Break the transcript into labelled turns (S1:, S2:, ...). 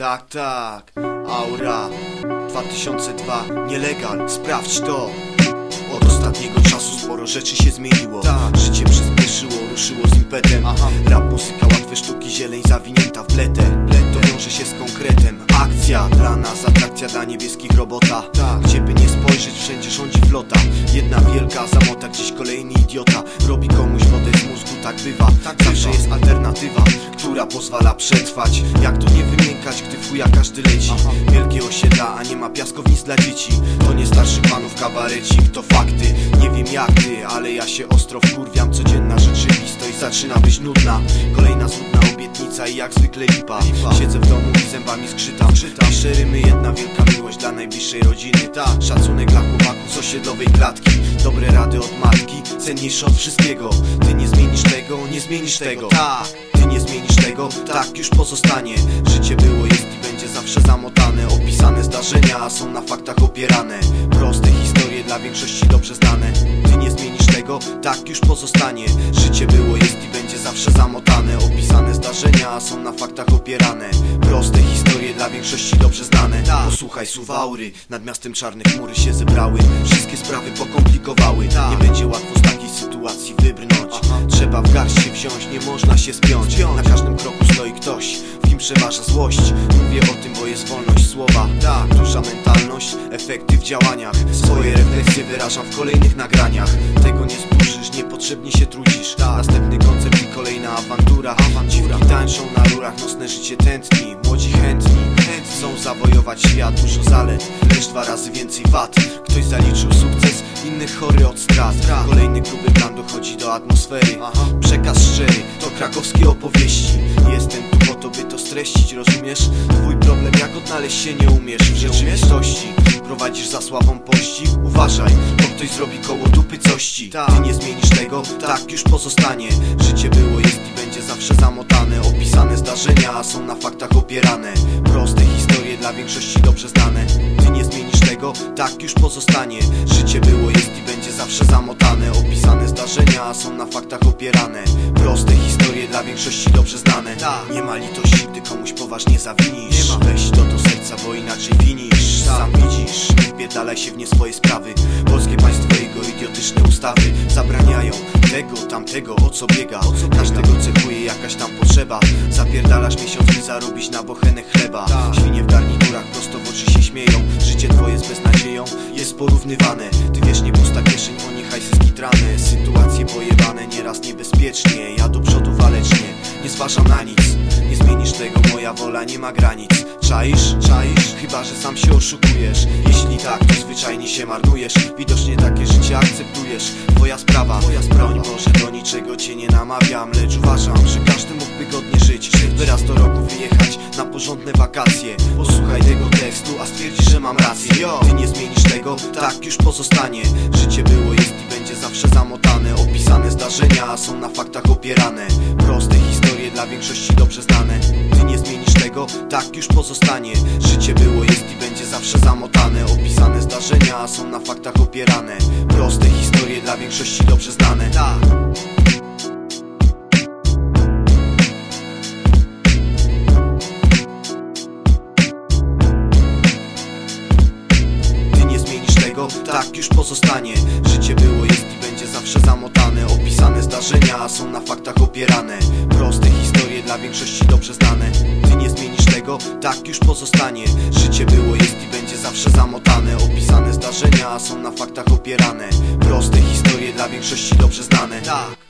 S1: Tak, tak, Aura 2002, nielegal, sprawdź to. Od ostatniego czasu sporo rzeczy się zmieniło.
S2: Tak.
S1: Życie przyspieszyło, ruszyło z impetem.
S2: Aha.
S1: Rap, muzyka, łatwe sztuki, zieleń zawinięta w bletę To wiąże się z konkretem. Akcja dla nas, atrakcja dla niebieskich robota.
S2: Tak.
S1: Gdzie by nie spojrzeć, wszędzie rządzi flota. Jedna wielka zamota, gdzieś kolejny idiota. Robi komuś wodę z mózgu, tak bywa.
S2: Tak
S1: Zawsze jest alternatywa, która pozwala przetrwać. Jak tu nie wymiękać, gdy fuja każdy leci. Wielkie osiedla, a nie ma piaskownic dla dzieci. To nie starszych panów kabarecik, to fakty. Nie wiem jak ty, ale ja się ostro wkurwiam. Codzienna rzeczywistość zaczyna być nudna. Kolejna smutna obietnica i jak zwykle lipa.
S2: Lipa.
S1: Siedzę w domu i zębami skrzytam. Piszę rymy, jedna wielka miłość dla rodziny
S2: Tak.
S1: Szacunek dla chłopaków z osiedlowej klatki Dobre rady od matki, cenniejsze od wszystkiego Ty nie zmienisz tego, nie zmienisz tego
S2: Tak.
S1: Ty nie zmienisz tego, tak już pozostanie Życie było, jest i będzie zawsze zamotane Opisane zdarzenia są na faktach opierane. Proste historie dla większości dobrze znane. Ty nie zmienisz tego, tak już pozostanie. Życie było, jest i będzie zawsze zamotane. Opisane zdarzenia są na faktach opierane. Proste historie dla większości dobrze znane.
S2: Tak.
S1: Posłuchaj suwaury, nad miastem czarne chmury się zebrały. Wszystkie sprawy pokomplikowały.
S2: Tak.
S1: Nie będzie łatwo z takiej sytuacji wybrnąć.
S2: Aha.
S1: Trzeba w garść się wziąć, nie można się spiąć.
S2: Spiąć.
S1: Na każdym kroku stoi ktoś, w kim przeważa złość Mówię o tym, bo jest wolność słowa
S2: Tak.
S1: Duża mentalność, efekty w działaniach Swoje refleksje wyrażam w kolejnych nagraniach Tego nie zburzysz, niepotrzebnie się trudzisz
S2: Tak.
S1: Następny koncept i kolejna awantura
S2: Awantura.
S1: Dziwki tańczą na rurach, nocne życie tętni Młodzi chętni, chętni chcą zawojować świat Dużo zalet, lecz dwa razy więcej wad Ktoś zaliczył sukces, innych chory od strat. Kolejny gruby plan dochodzi do atmosfery
S2: Aha.
S1: Przekaz szczery, to krakowskie opowieści Jestem tu to, by to streścić, rozumiesz? Twój problem, jak odnaleźć się nie umiesz w rzeczywistości Prowadzisz za sławą pościg? Uważaj, bo ktoś zrobi koło dupy cości. Ty nie zmienisz tego, tak już pozostanie Życie było, jest i będzie zawsze zamotane Opisane zdarzenia są na faktach opierane Proste historie dla większości dobrze znane tego, tak już pozostanie Życie było, jest i będzie zawsze zamotane Opisane zdarzenia są na faktach opierane Proste historie dla większości dobrze znane
S2: Tak.
S1: Nie ma litości, gdy komuś poważnie zawinisz
S2: Nie ma.
S1: Weź to do serca, bo inaczej winisz
S2: Tak.
S1: Sam widzisz, nie wpierdalaj się w nie swoje sprawy Polskie państwo i jego idiotyczne ustawy Zabraniają tego, tamtego, o co biega
S2: O co?
S1: Każdego cechuje jakaś tam potrzeba Zapierdalasz miesiąc, by zarobić na bochenek chleba
S2: Tak.
S1: Świnie w garniturach prosto w oczy jest porównywane Ty wiesz, nie pusta kieszeń, oni hajsy skitrane. Sytuacje pojebane, nieraz niebezpiecznie. Ja do przodu walecznie, nie zważam na nic. Nie zmienisz tego, moja wola nie ma granic. Czaisz? Czaisz? Chyba, że sam się oszukujesz. Jeśli tak, to zwyczajnie się marnujesz. Widocznie takie życie akceptujesz. Twoja sprawa, twoja Broń Boże, do niczego cię nie namawiam Lecz uważam, że każdy mógłby godnie żyć. By raz do roku wyjechać na porządne wakacje. Posłuchaj tego tekstu, a stwierdzisz, że mam rację. Yo. Ty nie tak już pozostanie. Życie było, jest i będzie zawsze zamotane. Opisane zdarzenia są na faktach opierane. Proste historie dla większości dobrze znane. Ty nie zmienisz tego, tak już pozostanie. Życie było, jest i będzie zawsze zamotane. Opisane zdarzenia są na faktach opierane. Proste historie dla większości dobrze znane.
S2: Tak.
S1: Pozostanie. Życie było, jest i będzie zawsze zamotane. Opisane zdarzenia są na faktach opierane Proste historie dla większości dobrze znane. Ty nie zmienisz tego, tak już pozostanie. Życie było, jest i będzie zawsze zamotane. Opisane zdarzenia są na faktach opierane Proste historie dla większości dobrze znane.
S2: Tak.